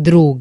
друг